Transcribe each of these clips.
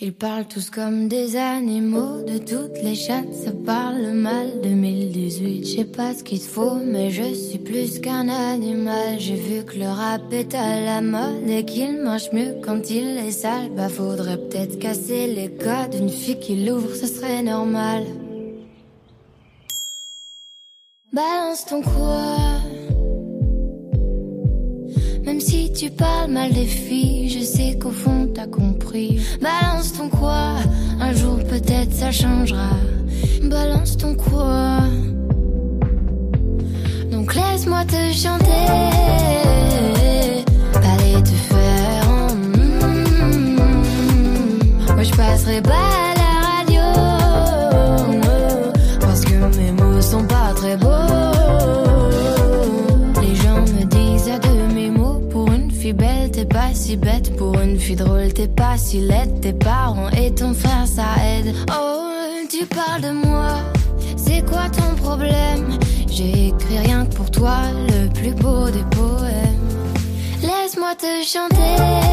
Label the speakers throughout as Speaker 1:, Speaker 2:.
Speaker 1: Ils parlent tous comme des animaux, de toutes les chattes, ça parle mal. 2018, je sais pas ce qu'il faut, mais je suis plus qu'un animal. J'ai vu que le rap est à la mode et qu'il marche mieux quand il est sale. Bah faudrait peut-être casser les codes, une fille qui l'ouvre, ce serait normal. Balance ton quoi? Même si tu parles mal des filles, je sais qu'au fond t'as compris. Balance ton quoi Un jour peut-être ça changera. Balance ton quoi Donc laisse-moi te chanter. Bête. Pour une fille drôle, t'es pas si laide. Tes parents et ton frère, ça aide. Oh, tu parles de moi. C'est quoi ton problème? J'ai écrit rien que pour toi, le plus beau des poèmes. Laisse-moi te chanter.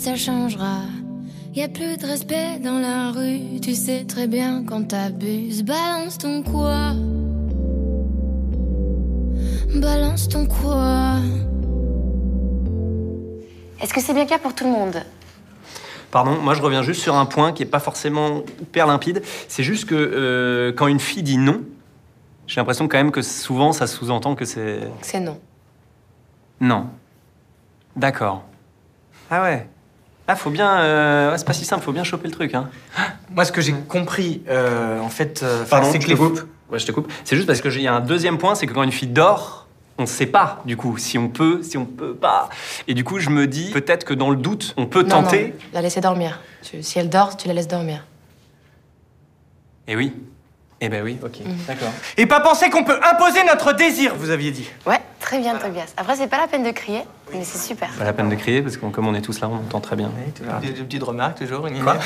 Speaker 1: Ça changera. Y a plus de respect dans la rue. Tu sais très bien quand t'abuses. Balance ton quoi? Balance ton quoi?
Speaker 2: Est-ce que c'est bien clair pour tout le monde?
Speaker 3: Pardon, moi je reviens juste sur un point qui est pas forcément hyper limpide. C'est juste que euh, quand une fille dit non, j'ai l'impression quand même que souvent ça sous-entend que c'est
Speaker 2: C'est non.
Speaker 3: non. D'accord. Ah ouais. Ah faut bien. euh, ouais, c'est pas si simple, faut bien choper le truc. Hein.
Speaker 4: Moi, ce que j'ai compris, euh, en fait, euh,
Speaker 3: Pardon,
Speaker 4: c'est
Speaker 3: je
Speaker 4: que
Speaker 3: te
Speaker 4: les
Speaker 3: coupe. Ouais, je te coupe. C'est juste parce que j'ai- il y a un deuxième point, c'est que quand une fille dort, on ne sait pas du coup si on peut, si on peut pas. Et du coup, je me dis peut-être que dans le doute, on peut
Speaker 2: Non,
Speaker 3: tenter.
Speaker 2: non, la laisser dormir. Tu- si elle dort, tu la laisses dormir.
Speaker 3: Et oui. Eh ben oui, ok, d'accord.
Speaker 4: Et pas penser qu'on peut imposer notre désir, vous aviez dit.
Speaker 2: Ouais, très bien, Tobias. Après, c'est pas la peine de crier, mais c'est super.
Speaker 3: Pas la peine de crier parce que comme on est tous là, on entend très bien.
Speaker 4: Des, des petites remarques toujours. une-
Speaker 3: Quoi?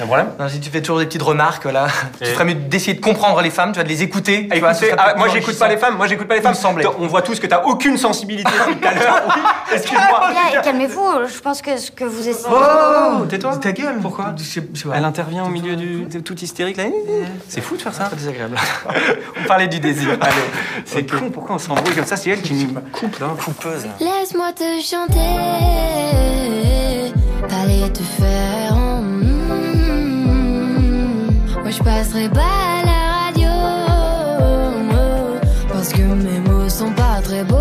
Speaker 3: Un problème?
Speaker 4: Non, si tu fais toujours des petites remarques, là, tu ferais mieux d'essayer de comprendre les femmes, tu vas de les écouter. tu vois,
Speaker 3: ah, moi j'écoute pas les femmes, moi j'écoute pas les femmes.
Speaker 4: me semblait.
Speaker 3: On voit tous que t'as aucune sensibilité. Oui, excuse-moi.
Speaker 1: Calmez-vous, je pense que ce que vous essayez.
Speaker 4: Oh,
Speaker 3: tais-toi.
Speaker 4: Ta gueule.
Speaker 3: Pourquoi? Elle intervient au milieu du de tout hystérique là. C'est fou de faire ça.
Speaker 4: Très désagréable. on parlait du désir. Allez.
Speaker 3: C'est con, pourquoi on s'embrouille comme ça? C'est elle qui nous coupe là.
Speaker 4: Coupeuse.
Speaker 1: Laisse-moi te chanter. Allez te faire. mm. Moi je passerai pas à la radio. Parce que mes mots sont pas très beaux.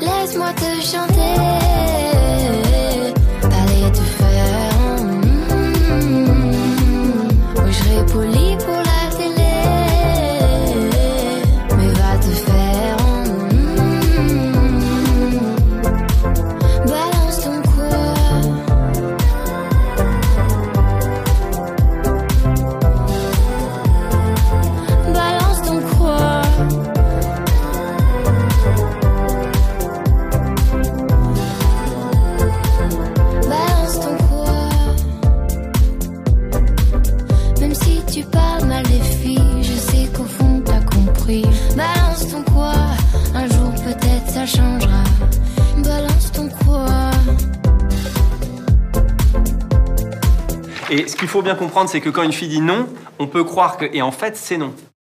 Speaker 1: Laisse-moi te chanter.
Speaker 3: Et ce qu'il faut bien comprendre, c'est que quand une fille dit non, on peut croire que et en fait c'est non.